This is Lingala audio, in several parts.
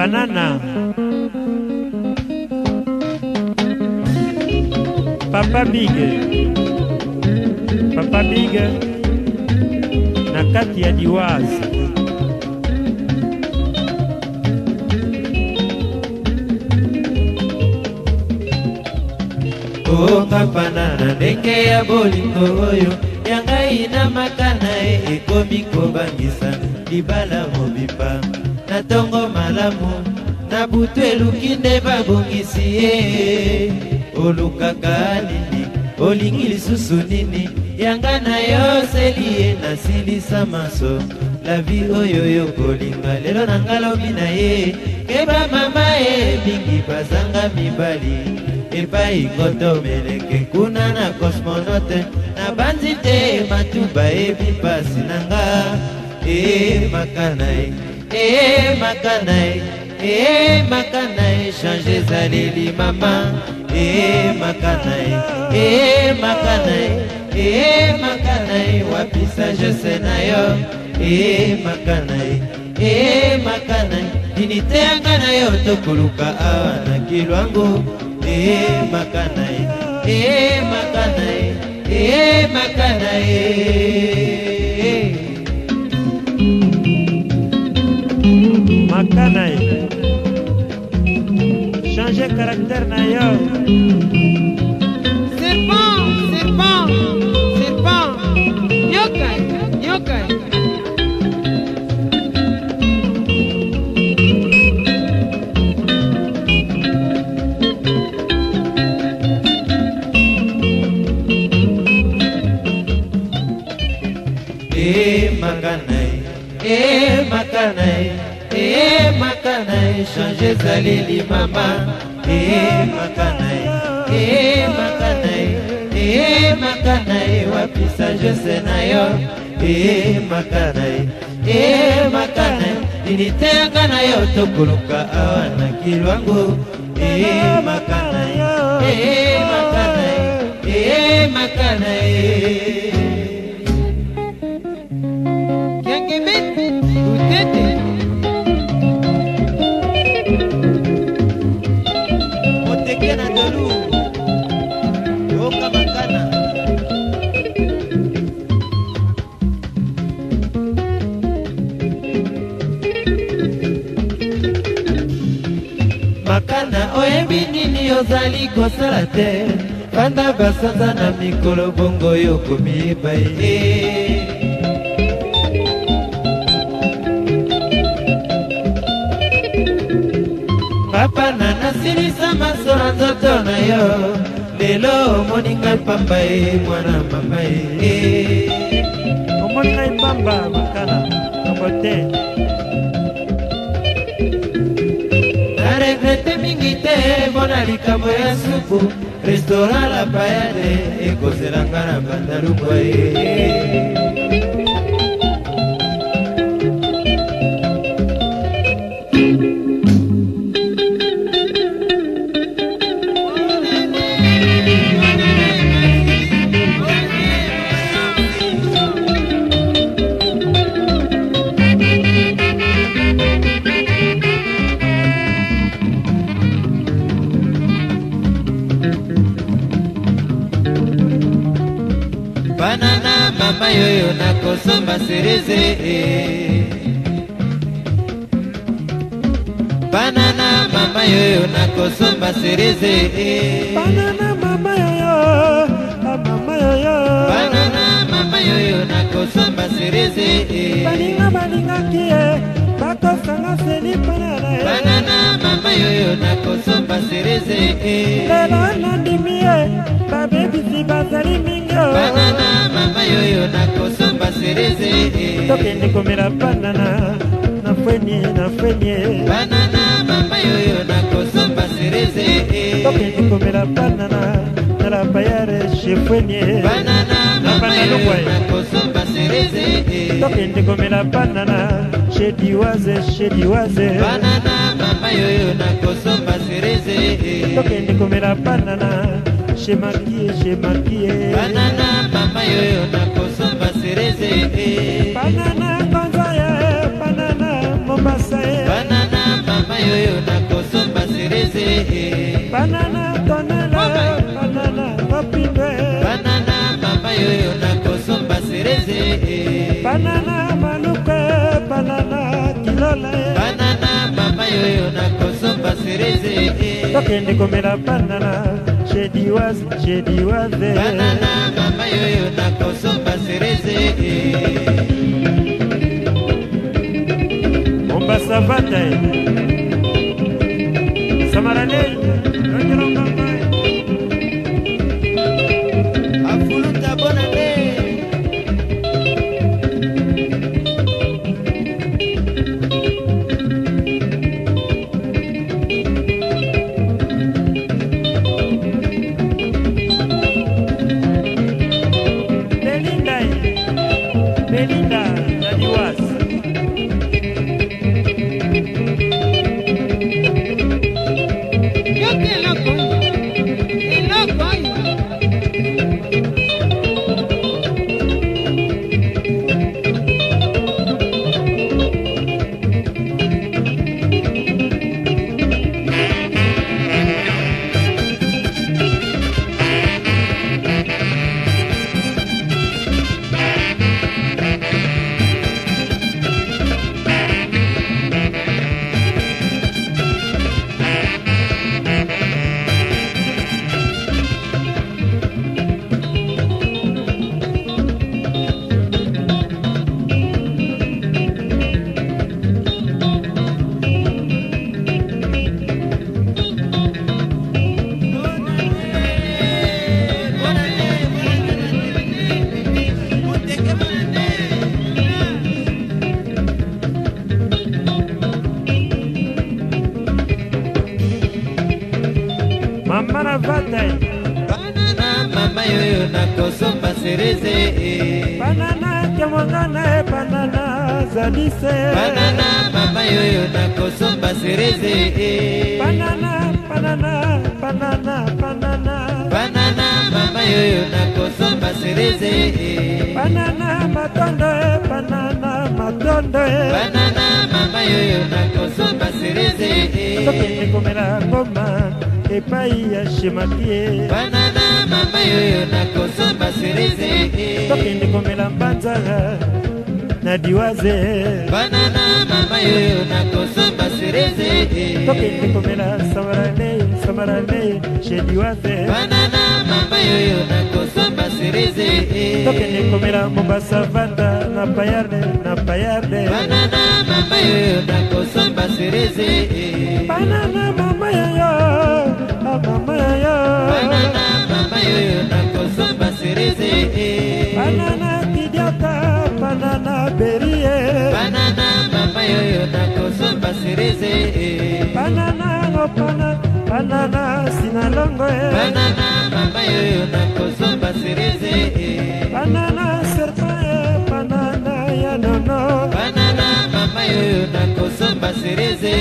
banana papa big papa big na kati ya diwazi o oh, papa nana ndenge ya bolingo oyo yangai na makana e ekomi kobangisa libala mobipa na ntongo malamu na butu eluki nde babongisi ye olukaka nini olingi lisusu nini yanga na yo seli ye nasilisa maso lavi oyo yokolinga lelo na nga lobi na ye keba mama ye mingi bazanga mibali epai ngoto meleke kuna na kosmonote na banzi te matuba ebi mpasi na nga e makana ye eh makana eh makana change ezaleli mama eh makana eh makana eh makana wapi sage sena yo eh makana eh makana dinite yanga na yo tokoluka awa na kilwango eh makana eh makana eh makana eh a ka na ye changer caractère na yo échange ezaleli mama eyemaka eh, na ye eyemaka eh, na ye eyemaka eh, na ye wapisa jose na yo eyemaka na ye eyemaka na ye initeyaka na yo tokoluka awa na kilwangu eyemaka na ye eyemaka na ye eyemaka na ye makana oyebi nini ozali kosala te fanda basanza na mikolo bongo oyo komiyeba ye papa na nasilisa maso na nzoto na yo lelo omoni ngai pamba ye mwana mama ye omoni ngai pamba makana okote regrete mingi te mpona likambo ya supu restaurant la payade ekozela nga na bandalungwa ye basereze banana mama yoyo nakosomba sereze banana mama yoyo ah, mama yoyo banana mama yoyo nakosomba sereze baninga balingaki bakosanga seli banana banana mama yoyo nakosomba sereze lelo nandimi ye babebisi bazali mingi banana mama yoyo nakos basereze eh, eh. tokende komela banana na fwenye na fwenye banana mama yoyo nakoso basereze eh, tokende komela banana na la bayare chez fwenye banana mama yoyo nakoso basereze tokende komela banana chez diwaze chez diwaze banana mama yoyo nakoso basereze tokende komela banana chez makie chez makie banana mama yoyo nakoso tereze eh. banana konza ye banana mombasa ye eh. banana mama yoyo nakosomba tereze eh. banana tonela banana opime banana mama yoyo nakosomba tereze banana maluke banana kilola ye banana mama yoyo nakosomba tereze tokende komela banana shedi wa shedi wa ve banana mama yoyo nakosomba sereze mombasa vata samarane nongelongamba afuluta bonane linda. pate banana mama yoyo nakosomba sereze banana kemongana e eh, banana zalise banana mama yoyo nakosomba sereze banana banana banana banana banana mama yoyo nakosomba sereze banana matondo e banana matondo e banana mama yoyo nakosomba sereze tokende komela ngoma epai ya shemakie banana mama yoyo nakosomba sereze tokende e. komela mbanzara na diwaze banana mama yoyo nakosomba sereze tokende e. komela samaralei samaralei she diwaze banana mama yoyo nakosomba sereze tokende e. komela mombasa vanda na payarde na payarde banana mama yoyo nakosomba ah, sereze banana mama yoyo mama yoyo banana mama yoyo nakosomba sereze banana kidiata banana berie banana mama yoyo nakosomba sereze banana ngopana banana sinalongo banana mama yoyo nakosomba sereze banana serpa banana banana banana mama yoyo nakosomba sereze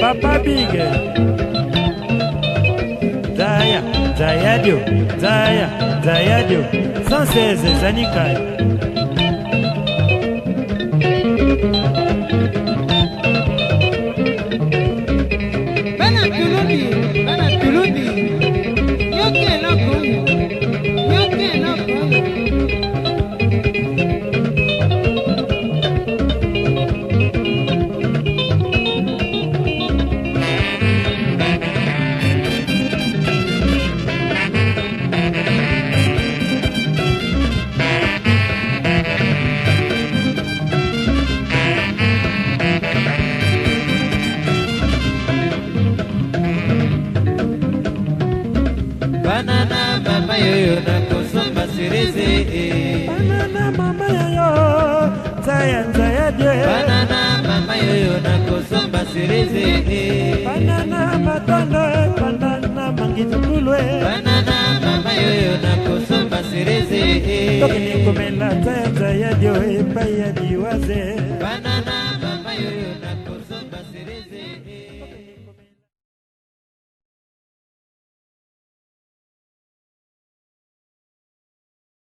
papa big zaya zayadio zaya zayadio 116 zanikai thank you yoyo nakosomba sereze banana mama yoyo nzaya nzaya die banana mama yoyo nakosomba sereze banana matondo banana mangitululwe banana mama yoyo nakosomba sereze tokeni komela nzaya